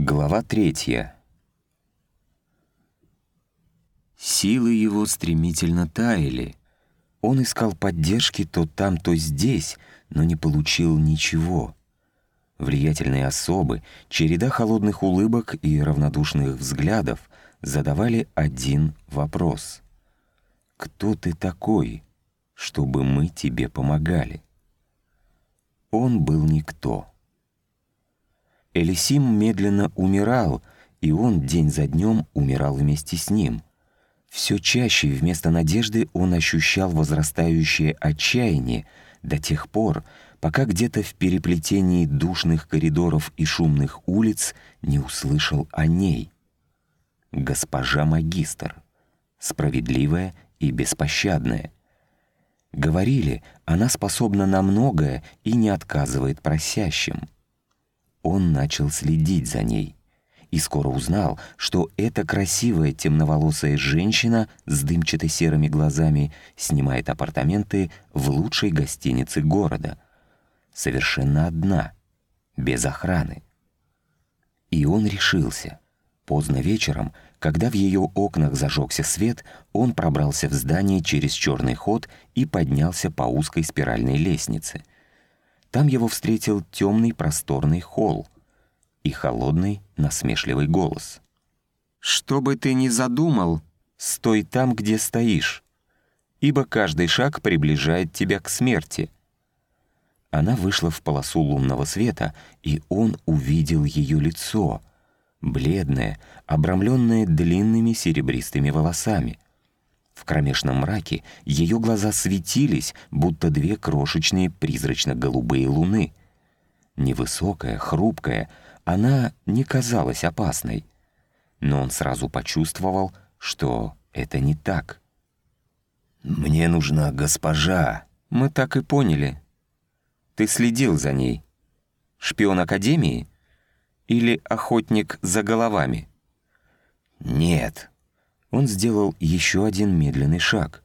Глава третья. Силы его стремительно таяли. Он искал поддержки то там, то здесь, но не получил ничего. Влиятельные особы, череда холодных улыбок и равнодушных взглядов задавали один вопрос. «Кто ты такой, чтобы мы тебе помогали?» Он был никто. Элисим медленно умирал, и он день за днем умирал вместе с ним. Все чаще вместо надежды он ощущал возрастающее отчаяние до тех пор, пока где-то в переплетении душных коридоров и шумных улиц не услышал о ней. Госпожа магистр, справедливая и беспощадная. Говорили, она способна на многое и не отказывает просящим. Он начал следить за ней и скоро узнал, что эта красивая темноволосая женщина с дымчато-серыми глазами снимает апартаменты в лучшей гостинице города. Совершенно одна, без охраны. И он решился. Поздно вечером, когда в ее окнах зажегся свет, он пробрался в здание через черный ход и поднялся по узкой спиральной лестнице — там его встретил темный просторный холл и холодный насмешливый голос. «Что бы ты ни задумал, стой там, где стоишь, ибо каждый шаг приближает тебя к смерти». Она вышла в полосу лунного света, и он увидел ее лицо, бледное, обрамленное длинными серебристыми волосами — в кромешном мраке ее глаза светились, будто две крошечные призрачно-голубые луны. Невысокая, хрупкая, она не казалась опасной. Но он сразу почувствовал, что это не так. «Мне нужна госпожа». «Мы так и поняли. Ты следил за ней. Шпион Академии? Или охотник за головами?» «Нет», он сделал еще один медленный шаг.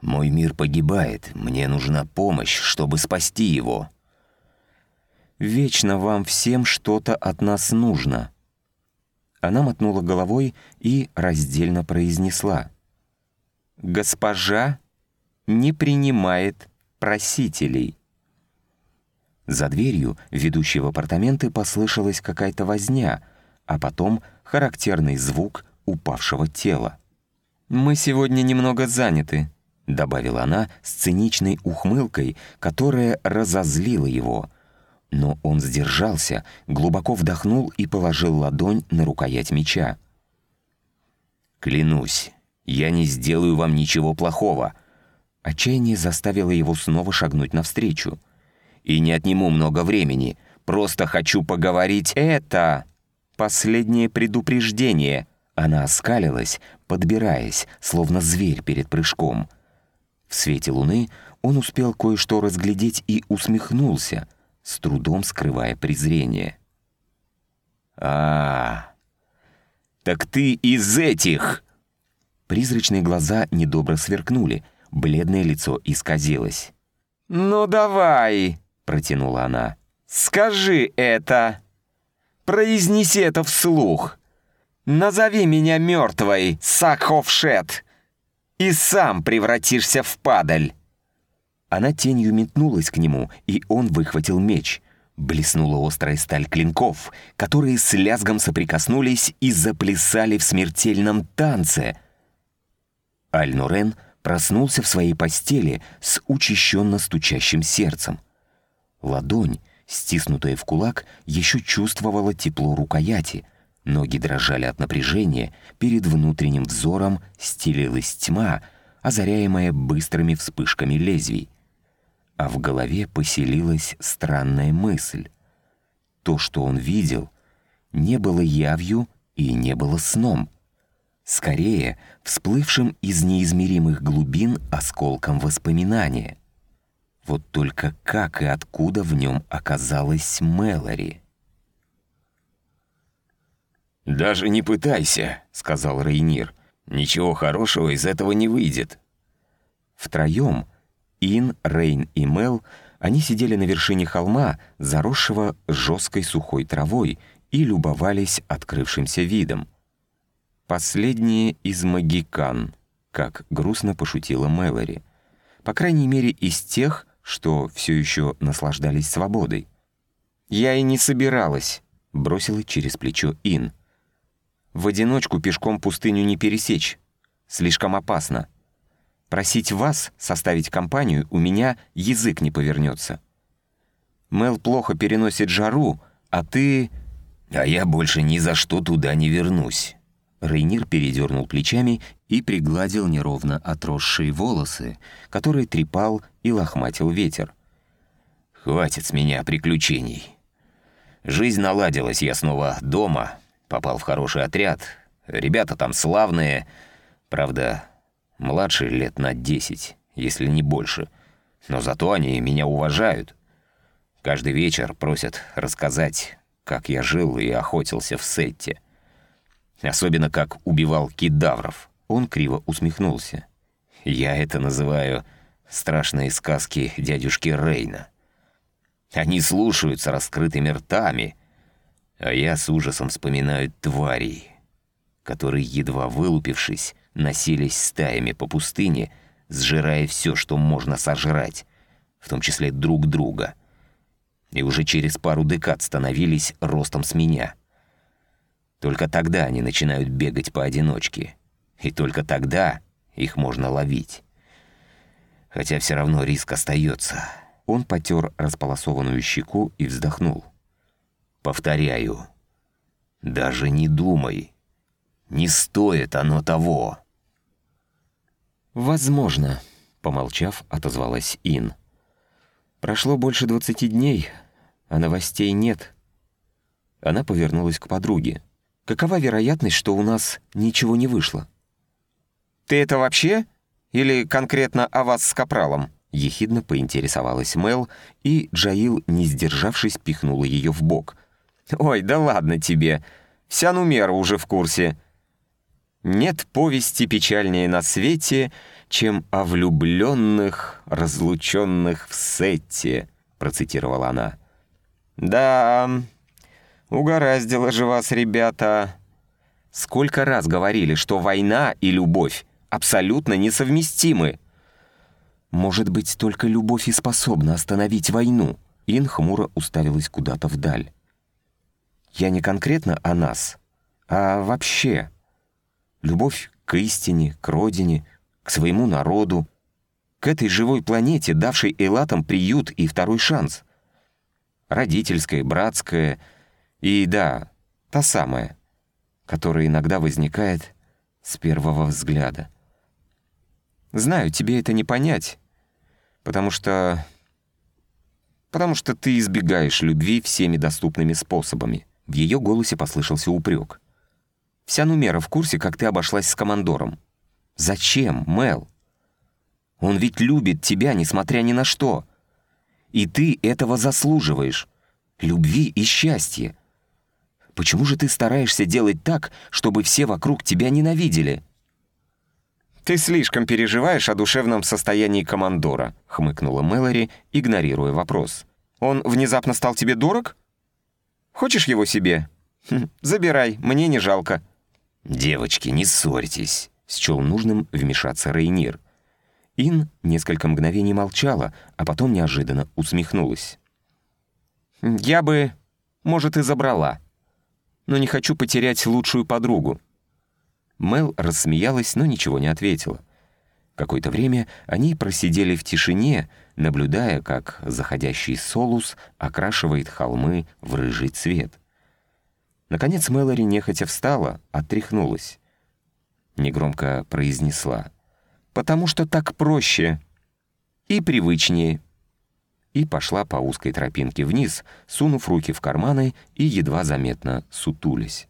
«Мой мир погибает. Мне нужна помощь, чтобы спасти его». «Вечно вам всем что-то от нас нужно». Она мотнула головой и раздельно произнесла. «Госпожа не принимает просителей». За дверью, ведущей в апартаменты, послышалась какая-то возня, а потом характерный звук упавшего тела. «Мы сегодня немного заняты», — добавила она с циничной ухмылкой, которая разозлила его. Но он сдержался, глубоко вдохнул и положил ладонь на рукоять меча. «Клянусь, я не сделаю вам ничего плохого». Отчаяние заставило его снова шагнуть навстречу. «И не отниму много времени. Просто хочу поговорить это...» «Последнее предупреждение», она оскалилась, подбираясь, словно зверь перед прыжком. В свете луны он успел кое-что разглядеть и усмехнулся, с трудом скрывая презрение. а, так ты из этих!» Призрачные глаза недобро сверкнули, бледное лицо исказилось. «Ну давай!» — протянула она. «Скажи это! Произнеси это вслух!» Назови меня мертвой, Сакховшет, и сам превратишься в падаль!» Она тенью метнулась к нему, и он выхватил меч. Блеснула острая сталь клинков, которые с лязгом соприкоснулись и заплясали в смертельном танце. Аль-Нурен проснулся в своей постели с учащенно стучащим сердцем. Ладонь, стиснутая в кулак, еще чувствовала тепло рукояти — Ноги дрожали от напряжения, перед внутренним взором стелилась тьма, озаряемая быстрыми вспышками лезвий. А в голове поселилась странная мысль. То, что он видел, не было явью и не было сном. Скорее, всплывшим из неизмеримых глубин осколком воспоминания. Вот только как и откуда в нем оказалась Мэлори? «Даже не пытайся», — сказал Рейнир. «Ничего хорошего из этого не выйдет». Втроем, Ин, Рейн и Мел, они сидели на вершине холма, заросшего жесткой сухой травой, и любовались открывшимся видом. Последние из магикан, как грустно пошутила Мэлори. По крайней мере, из тех, что все еще наслаждались свободой. «Я и не собиралась», — бросила через плечо Ин. «В одиночку пешком пустыню не пересечь. Слишком опасно. Просить вас составить компанию у меня язык не повернется. Мел плохо переносит жару, а ты...» «А я больше ни за что туда не вернусь». Рейнир передернул плечами и пригладил неровно отросшие волосы, которые трепал и лохматил ветер. «Хватит с меня приключений. Жизнь наладилась, я снова дома, попал в хороший отряд. Ребята там славные, правда, младше лет на десять, если не больше. Но зато они меня уважают. Каждый вечер просят рассказать, как я жил и охотился в Сетте. Особенно как убивал кидавров. Он криво усмехнулся. Я это называю страшные сказки дядюшки Рейна. Они слушаются раскрытыми ртами, а я с ужасом вспоминаю тварей, которые, едва вылупившись, носились стаями по пустыне, сжирая все, что можно сожрать, в том числе друг друга. И уже через пару декад становились ростом с меня — только тогда они начинают бегать поодиночке. И только тогда их можно ловить. Хотя все равно риск остается. Он потер располосованную щеку и вздохнул. Повторяю, даже не думай. Не стоит оно того. «Возможно», — помолчав, отозвалась Ин. «Прошло больше двадцати дней, а новостей нет». Она повернулась к подруге. Какова вероятность, что у нас ничего не вышло? «Ты это вообще? Или конкретно о вас с Капралом?» Ехидно поинтересовалась Мел, и Джаил, не сдержавшись, пихнула ее в бок. «Ой, да ладно тебе. Вся Нумера уже в курсе. Нет повести печальнее на свете, чем о влюбленных, разлученных в Сетте», процитировала она. «Да, «Угораздило же вас, ребята!» Сколько раз говорили, что война и любовь абсолютно несовместимы. Может быть, только любовь и способна остановить войну. Ин хмуро уставилась куда-то вдаль. Я не конкретно о нас, а вообще. Любовь к истине, к родине, к своему народу, к этой живой планете, давшей элатам приют и второй шанс. Родительская, братская — и да, та самая, которая иногда возникает с первого взгляда. Знаю, тебе это не понять, потому что... потому что ты избегаешь любви всеми доступными способами. В ее голосе послышался упрек. Вся Нумера в курсе, как ты обошлась с командором. Зачем, Мел? Он ведь любит тебя, несмотря ни на что. И ты этого заслуживаешь. Любви и счастья. Почему же ты стараешься делать так, чтобы все вокруг тебя ненавидели?» «Ты слишком переживаешь о душевном состоянии командора», — хмыкнула Мэлори, игнорируя вопрос. «Он внезапно стал тебе дорог? Хочешь его себе? Хм, забирай, мне не жалко». «Девочки, не ссорьтесь», — счел нужным вмешаться Рейнир. Ин несколько мгновений молчала, а потом неожиданно усмехнулась. «Я бы, может, и забрала», но не хочу потерять лучшую подругу». Мел рассмеялась, но ничего не ответила. Какое-то время они просидели в тишине, наблюдая, как заходящий солус окрашивает холмы в рыжий цвет. Наконец Мэлори нехотя встала, отряхнулась. Негромко произнесла. «Потому что так проще и привычнее» и пошла по узкой тропинке вниз, сунув руки в карманы и едва заметно сутулись.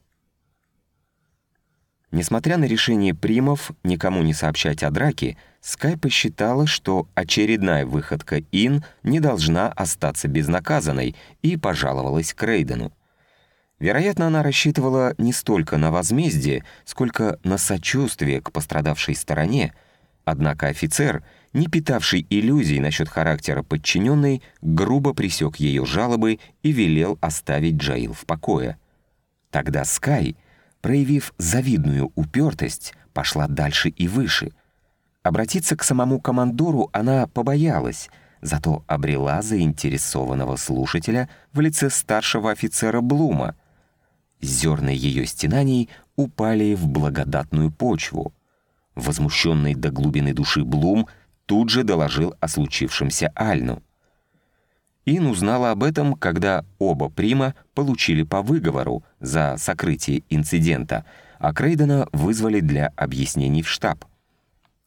Несмотря на решение примов никому не сообщать о драке, Скай посчитала, что очередная выходка Ин не должна остаться безнаказанной и пожаловалась к Рейдену. Вероятно, она рассчитывала не столько на возмездие, сколько на сочувствие к пострадавшей стороне, однако офицер — не питавший иллюзий насчет характера подчиненной, грубо пресек ее жалобы и велел оставить Джаил в покое. Тогда Скай, проявив завидную упертость, пошла дальше и выше. Обратиться к самому командору она побоялась, зато обрела заинтересованного слушателя в лице старшего офицера Блума. Зерна ее стенаний упали в благодатную почву. Возмущенный до глубины души Блум тут же доложил о случившемся Альну. Ин узнала об этом, когда оба прима получили по выговору за сокрытие инцидента, а Крейдена вызвали для объяснений в штаб.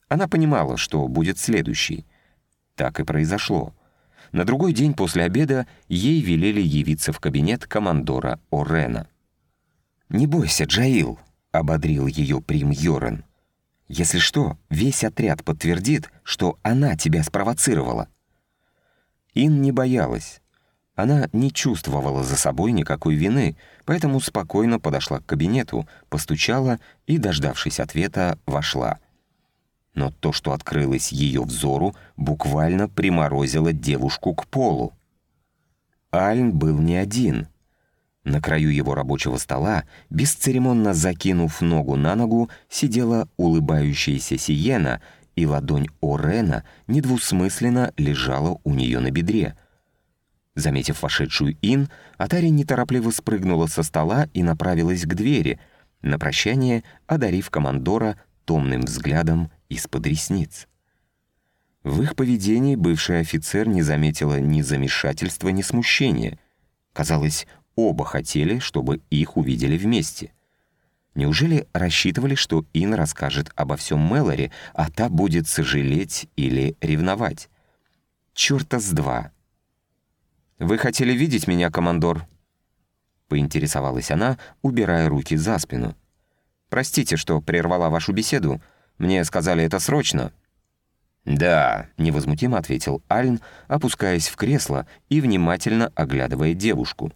Она понимала, что будет следующий. Так и произошло. На другой день после обеда ей велели явиться в кабинет командора Орена. «Не бойся, Джаил», — ободрил ее прим Йорен. «Если что, весь отряд подтвердит, что она тебя спровоцировала». Ин не боялась. Она не чувствовала за собой никакой вины, поэтому спокойно подошла к кабинету, постучала и, дождавшись ответа, вошла. Но то, что открылось ее взору, буквально приморозило девушку к полу. Альн был не один. На краю его рабочего стола, бесцеремонно закинув ногу на ногу, сидела улыбающаяся Сиена — и ладонь Орена недвусмысленно лежала у нее на бедре. Заметив вошедшую Ин, Атари неторопливо спрыгнула со стола и направилась к двери, на прощание одарив командора томным взглядом из-под ресниц. В их поведении бывший офицер не заметила ни замешательства, ни смущения. Казалось, оба хотели, чтобы их увидели вместе. Неужели рассчитывали, что Ин расскажет обо всем Мэлори, а та будет сожалеть или ревновать? Чёрта с два. «Вы хотели видеть меня, командор?» Поинтересовалась она, убирая руки за спину. «Простите, что прервала вашу беседу. Мне сказали это срочно». «Да», — невозмутимо ответил Альн, опускаясь в кресло и внимательно оглядывая девушку.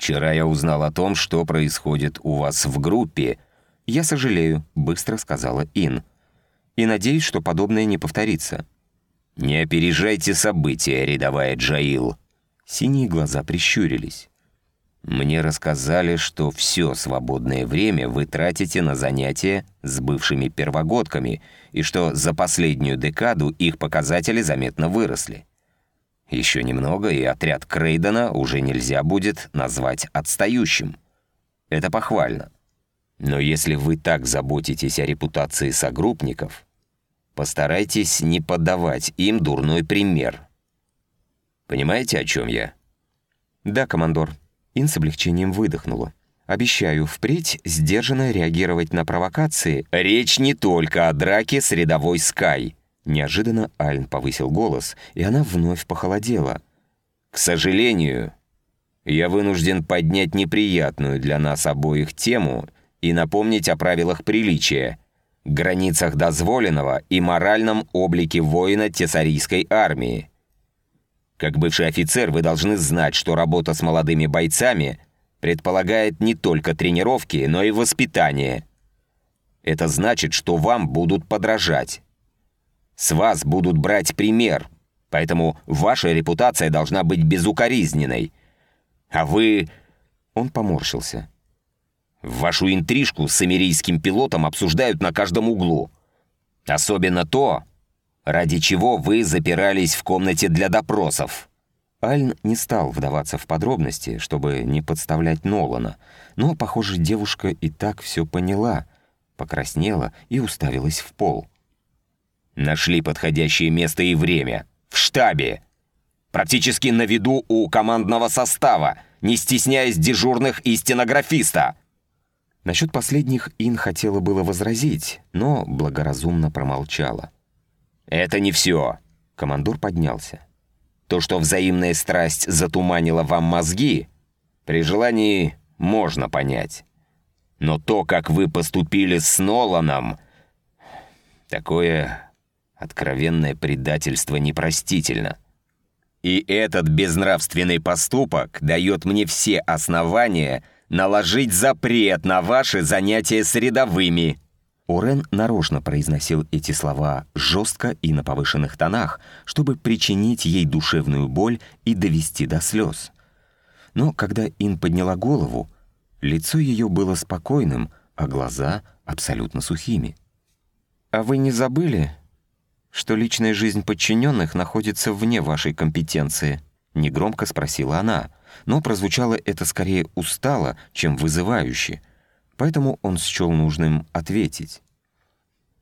Вчера я узнал о том, что происходит у вас в группе». «Я сожалею», — быстро сказала Ин. «И надеюсь, что подобное не повторится». «Не опережайте события, рядовая Джаил». Синие глаза прищурились. «Мне рассказали, что все свободное время вы тратите на занятия с бывшими первогодками и что за последнюю декаду их показатели заметно выросли. Еще немного, и отряд Крейдена уже нельзя будет назвать отстающим. Это похвально. Но если вы так заботитесь о репутации согруппников, постарайтесь не подавать им дурной пример. Понимаете, о чем я? Да, командор. Ин с облегчением выдохнула. Обещаю впредь сдержанно реагировать на провокации. Речь не только о драке с рядовой Скай. Неожиданно Альн повысил голос, и она вновь похолодела. «К сожалению, я вынужден поднять неприятную для нас обоих тему и напомнить о правилах приличия, границах дозволенного и моральном облике воина Тесарийской армии. Как бывший офицер вы должны знать, что работа с молодыми бойцами предполагает не только тренировки, но и воспитание. Это значит, что вам будут подражать. С вас будут брать пример, поэтому ваша репутация должна быть безукоризненной. А вы...» Он поморщился. «Вашу интрижку с эмирийским пилотом обсуждают на каждом углу. Особенно то, ради чего вы запирались в комнате для допросов». Альн не стал вдаваться в подробности, чтобы не подставлять Нолана, но, похоже, девушка и так все поняла, покраснела и уставилась в пол. Нашли подходящее место и время. В штабе. Практически на виду у командного состава, не стесняясь дежурных и стенографиста. Насчет последних Ин хотела было возразить, но благоразумно промолчала. «Это не все», — командор поднялся. «То, что взаимная страсть затуманила вам мозги, при желании можно понять. Но то, как вы поступили с Ноланом, такое Откровенное предательство непростительно. И этот безнравственный поступок дает мне все основания наложить запрет на ваши занятия с рядовыми». Орен нарочно произносил эти слова жестко и на повышенных тонах, чтобы причинить ей душевную боль и довести до слез. Но когда Ин подняла голову, Лицо ее было спокойным, а глаза абсолютно сухими. «А вы не забыли, что личная жизнь подчиненных находится вне вашей компетенции?» Негромко спросила она, но прозвучало это скорее устало, чем вызывающе, поэтому он счел нужным ответить.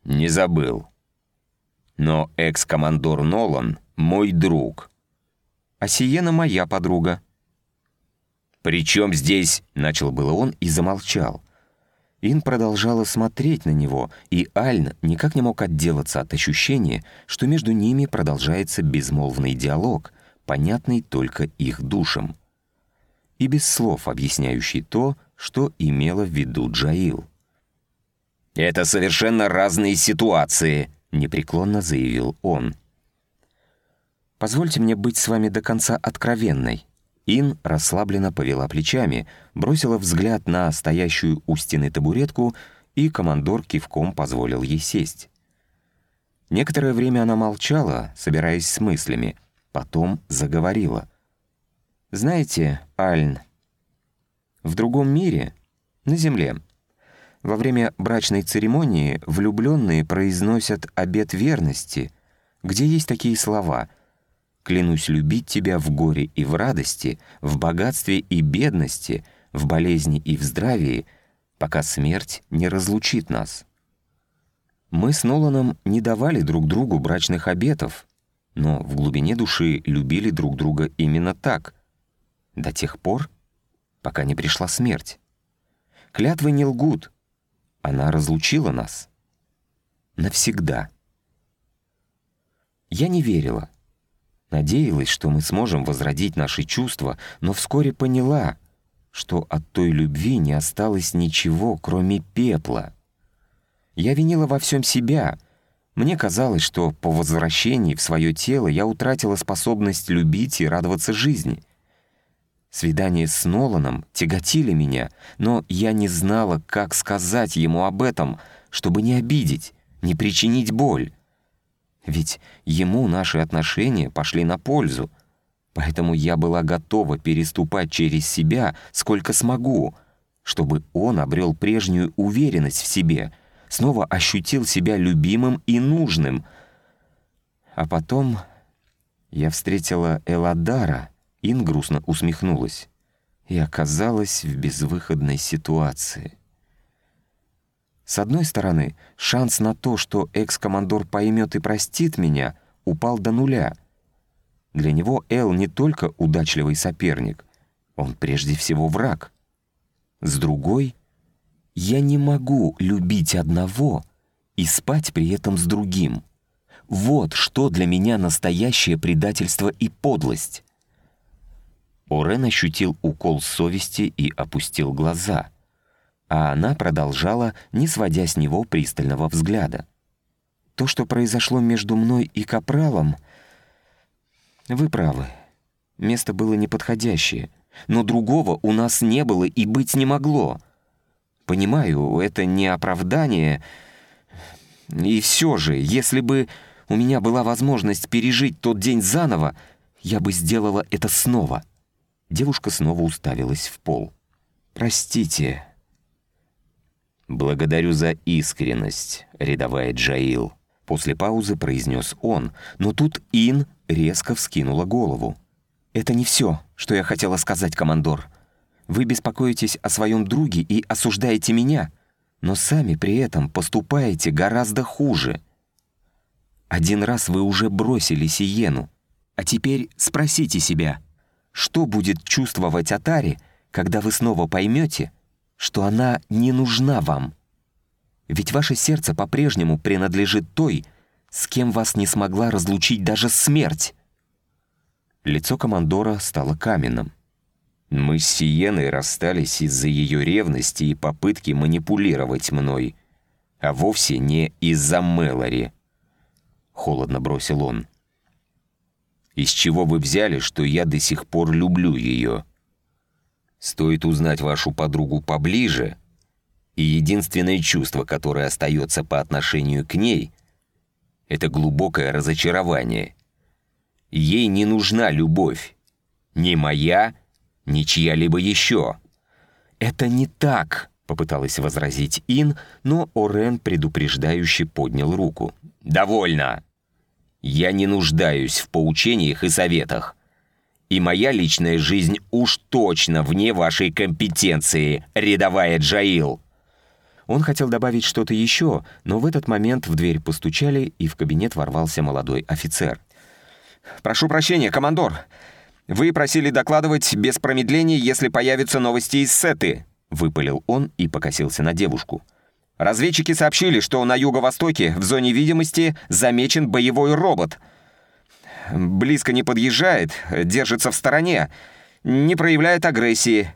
«Не забыл. Но экс-командор Нолан — мой друг». «А Сиена моя подруга». «При чем здесь...» — начал было он и замолчал. Ин продолжала смотреть на него, и Альн никак не мог отделаться от ощущения, что между ними продолжается безмолвный диалог, понятный только их душам. И без слов объясняющий то, что имела в виду Джаил. «Это совершенно разные ситуации», — непреклонно заявил он. «Позвольте мне быть с вами до конца откровенной». Ин расслабленно повела плечами, бросила взгляд на стоящую у стены табуретку, и командор кивком позволил ей сесть. Некоторое время она молчала, собираясь с мыслями, потом заговорила. «Знаете, Альн, в другом мире, на Земле, во время брачной церемонии влюбленные произносят обет верности, где есть такие слова «Клянусь любить тебя в горе и в радости, в богатстве и бедности, в болезни и в здравии, пока смерть не разлучит нас». Мы с Ноланом не давали друг другу брачных обетов, но в глубине души любили друг друга именно так, до тех пор, пока не пришла смерть. Клятвы не лгут, она разлучила нас. Навсегда. Я не верила. Надеялась, что мы сможем возродить наши чувства, но вскоре поняла, что от той любви не осталось ничего, кроме пепла. Я винила во всем себя. Мне казалось, что по возвращении в свое тело я утратила способность любить и радоваться жизни. Свидания с Ноланом тяготили меня, но я не знала, как сказать ему об этом, чтобы не обидеть, не причинить боль. Ведь ему наши отношения пошли на пользу, поэтому я была готова переступать через себя сколько смогу, чтобы он обрел прежнюю уверенность в себе, снова ощутил себя любимым и нужным. А потом я встретила Эладара — Ин грустно усмехнулась и оказалась в безвыходной ситуации. С одной стороны, шанс на то, что экс-командор поймет и простит меня, упал до нуля. Для него Эл не только удачливый соперник, он прежде всего враг. С другой, я не могу любить одного и спать при этом с другим. Вот что для меня настоящее предательство и подлость. Орен ощутил укол совести и опустил глаза, а она продолжала, не сводя с него пристального взгляда. «То, что произошло между мной и Капралом, вы правы. Место было неподходящее, но другого у нас не было и быть не могло. Понимаю, это не оправдание. И все же, если бы у меня была возможность пережить тот день заново, я бы сделала это снова». Девушка снова уставилась в пол. «Простите». «Благодарю за искренность, рядовая Джаил», — после паузы произнес он, но тут Ин резко вскинула голову. «Это не все, что я хотела сказать, командор. Вы беспокоитесь о своем друге и осуждаете меня, но сами при этом поступаете гораздо хуже. Один раз вы уже бросили Сиену, а теперь спросите себя — что будет чувствовать Атари, когда вы снова поймете, что она не нужна вам? Ведь ваше сердце по-прежнему принадлежит той, с кем вас не смогла разлучить даже смерть. Лицо командора стало каменным. Мы с Сиеной расстались из-за ее ревности и попытки манипулировать мной, а вовсе не из-за Мэлори. Холодно бросил он. Из чего вы взяли, что я до сих пор люблю ее? Стоит узнать вашу подругу поближе, и единственное чувство, которое остается по отношению к ней, это глубокое разочарование. Ей не нужна любовь. Ни моя, ни чья-либо еще. «Это не так!» — попыталась возразить Ин, но Орен предупреждающе поднял руку. «Довольно! Я не нуждаюсь в поучениях и советах. И моя личная жизнь уж точно вне вашей компетенции, рядовая Джаил!» Он хотел добавить что-то еще, но в этот момент в дверь постучали, и в кабинет ворвался молодой офицер. «Прошу прощения, командор. Вы просили докладывать без промедления, если появятся новости из Сеты», — выпалил он и покосился на девушку. «Разведчики сообщили, что на юго-востоке, в зоне видимости, замечен боевой робот. Близко не подъезжает, держится в стороне, не проявляет агрессии.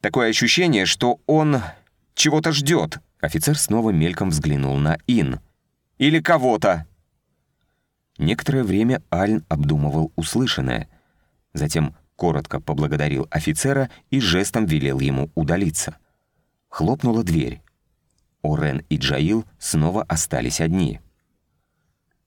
Такое ощущение, что он чего-то ждет». Офицер снова мельком взглянул на Ин. «Или кого-то». Некоторое время Альн обдумывал услышанное. Затем коротко поблагодарил офицера и жестом велел ему удалиться. Хлопнула дверь. Орен и Джаил снова остались одни.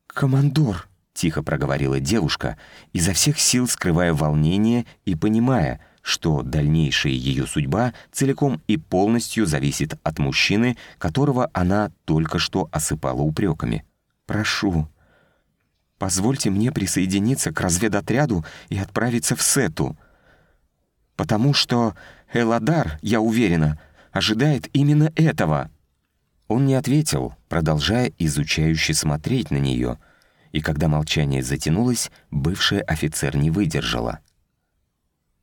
«Командор!» — тихо проговорила девушка, изо всех сил скрывая волнение и понимая, что дальнейшая ее судьба целиком и полностью зависит от мужчины, которого она только что осыпала упреками. «Прошу, Позвольте мне присоединиться к разведотряду и отправиться в Сету. Потому что Эладар, я уверена, ожидает именно этого». Он не ответил, продолжая изучающе смотреть на нее, и когда молчание затянулось, бывшая офицер не выдержала.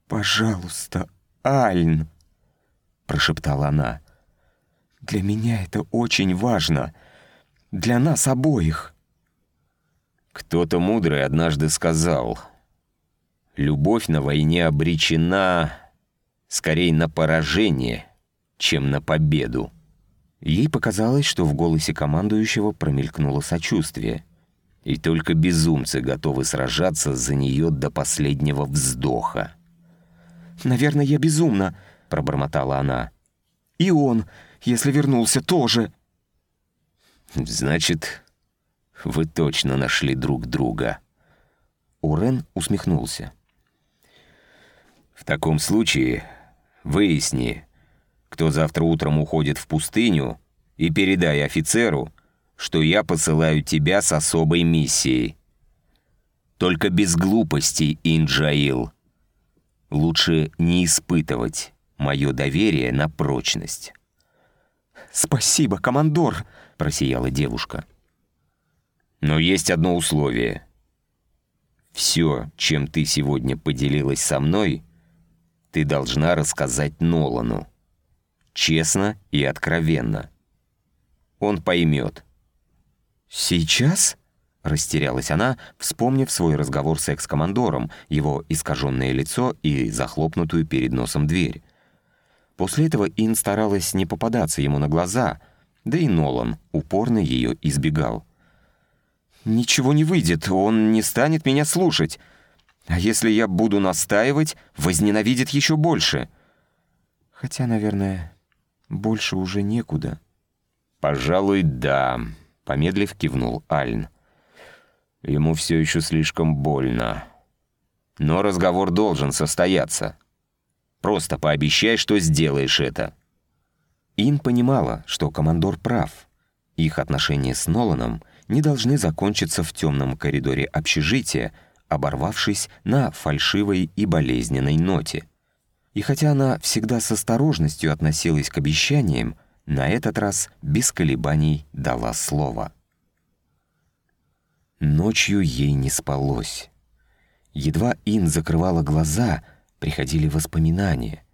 «Пожалуйста, Альн!» — прошептала она. «Для меня это очень важно. Для нас обоих». Кто-то мудрый однажды сказал, «Любовь на войне обречена скорее на поражение, чем на победу». Ей показалось, что в голосе командующего промелькнуло сочувствие. И только безумцы готовы сражаться за нее до последнего вздоха. «Наверное, я безумна», — пробормотала она. «И он, если вернулся, тоже». «Значит, вы точно нашли друг друга». Урен усмехнулся. «В таком случае выясни, кто завтра утром уходит в пустыню, и передай офицеру, что я посылаю тебя с особой миссией. Только без глупостей, Инджаил. Лучше не испытывать мое доверие на прочность». «Спасибо, командор!» — просияла девушка. Но есть одно условие. Все, чем ты сегодня поделилась со мной, ты должна рассказать Нолану. Честно и откровенно. Он поймет. «Сейчас?» — растерялась она, вспомнив свой разговор с экс-командором, его искаженное лицо и захлопнутую перед носом дверь. После этого Ин старалась не попадаться ему на глаза, да и Нолан упорно ее избегал. Ничего не выйдет, он не станет меня слушать. А если я буду настаивать, возненавидит еще больше. Хотя, наверное, больше уже некуда. «Пожалуй, да», — помедлив кивнул Альн. «Ему все еще слишком больно. Но разговор должен состояться. Просто пообещай, что сделаешь это». Ин понимала, что командор прав. Их отношения с Ноланом — не должны закончиться в темном коридоре общежития, оборвавшись на фальшивой и болезненной ноте. И хотя она всегда с осторожностью относилась к обещаниям, на этот раз без колебаний дала слово. Ночью ей не спалось. Едва Ин закрывала глаза, приходили воспоминания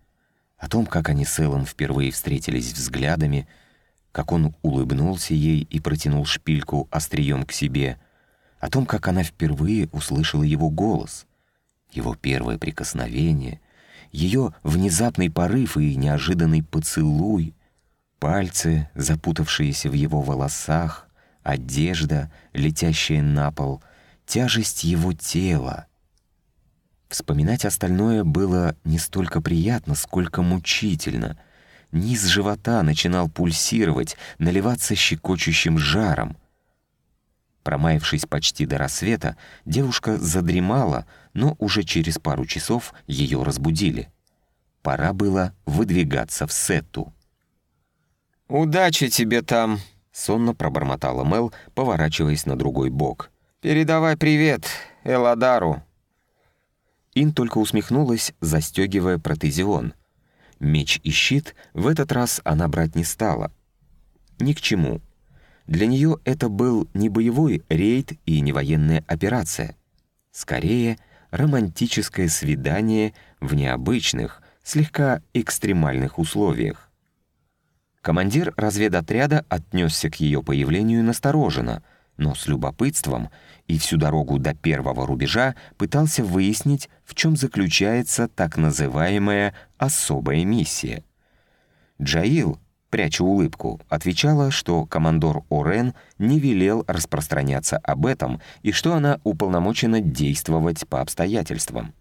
о том, как они с Эллом впервые встретились взглядами — как он улыбнулся ей и протянул шпильку острием к себе, о том, как она впервые услышала его голос, его первое прикосновение, ее внезапный порыв и неожиданный поцелуй, пальцы, запутавшиеся в его волосах, одежда, летящая на пол, тяжесть его тела. Вспоминать остальное было не столько приятно, сколько мучительно — Низ живота начинал пульсировать, наливаться щекочущим жаром. Промаявшись почти до рассвета, девушка задремала, но уже через пару часов ее разбудили. пора было выдвигаться в Сетту. «Удачи тебе там!» — сонно пробормотала Мел, поворачиваясь на другой бок. «Передавай привет Эладару!» Ин только усмехнулась, застегивая протезион. Меч и щит в этот раз она брать не стала. Ни к чему. Для нее это был не боевой рейд и не военная операция. Скорее, романтическое свидание в необычных, слегка экстремальных условиях. Командир разведотряда отнесся к ее появлению настороженно, но с любопытством и всю дорогу до первого рубежа пытался выяснить, в чем заключается так называемая «особая миссия». Джаил, пряча улыбку, отвечала, что командор Орен не велел распространяться об этом и что она уполномочена действовать по обстоятельствам.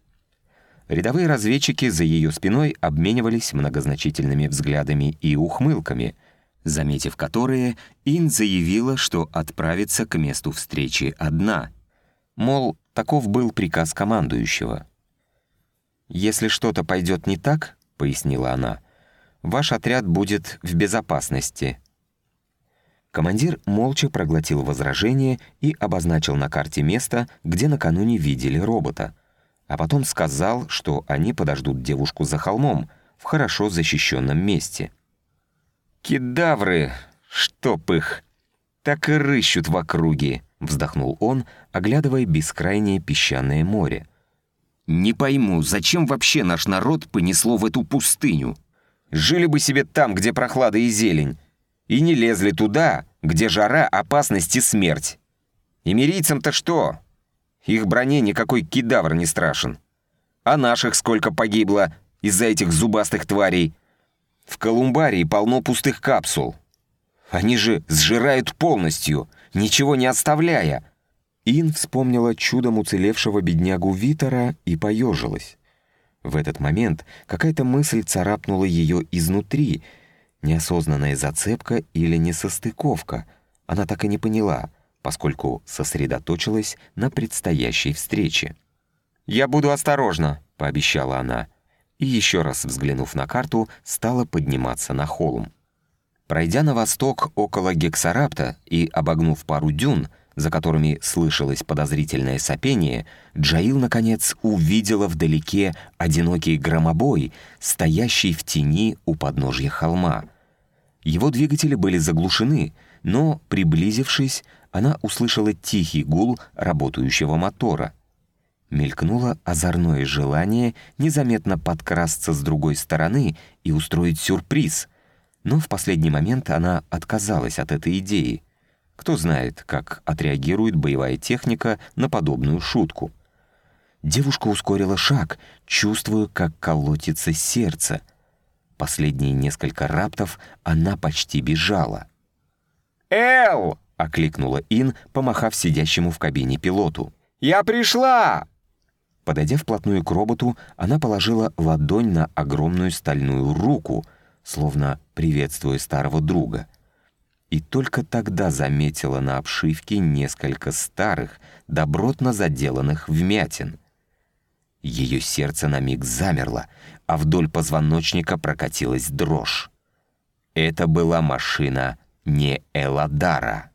Рядовые разведчики за ее спиной обменивались многозначительными взглядами и ухмылками, заметив которые, Ин заявила, что отправится к месту встречи одна. Мол, таков был приказ командующего. «Если что-то пойдет не так, — пояснила она, — ваш отряд будет в безопасности». Командир молча проглотил возражение и обозначил на карте место, где накануне видели робота — а потом сказал, что они подождут девушку за холмом, в хорошо защищенном месте. «Кедавры, чтоб их! Так и рыщут в округе!» — вздохнул он, оглядывая бескрайнее песчаное море. «Не пойму, зачем вообще наш народ понесло в эту пустыню? Жили бы себе там, где прохлада и зелень, и не лезли туда, где жара, опасность и смерть. И мирийцам-то что? Их броне никакой кедавр не страшен. А наших сколько погибло из-за этих зубастых тварей. В Колумбарии полно пустых капсул. Они же сжирают полностью, ничего не оставляя. Ин вспомнила чудом уцелевшего беднягу Витера и поежилась. В этот момент какая-то мысль царапнула ее изнутри, неосознанная зацепка или несостыковка. Она так и не поняла — поскольку сосредоточилась на предстоящей встрече. «Я буду осторожна», — пообещала она, и, еще раз взглянув на карту, стала подниматься на холм. Пройдя на восток около Гексарапта и обогнув пару дюн, за которыми слышалось подозрительное сопение, Джаил, наконец, увидела вдалеке одинокий громобой, стоящий в тени у подножья холма. Его двигатели были заглушены, но, приблизившись, она услышала тихий гул работающего мотора. Мелькнуло озорное желание незаметно подкрасться с другой стороны и устроить сюрприз, но в последний момент она отказалась от этой идеи. Кто знает, как отреагирует боевая техника на подобную шутку. Девушка ускорила шаг, чувствуя, как колотится сердце. Последние несколько раптов она почти бежала. «Эл!» — окликнула Ин, помахав сидящему в кабине пилоту. «Я пришла!» Подойдя вплотную к роботу, она положила ладонь на огромную стальную руку, словно приветствуя старого друга. И только тогда заметила на обшивке несколько старых, добротно заделанных вмятин. Ее сердце на миг замерло, а вдоль позвоночника прокатилась дрожь. Это была машина не Эладара.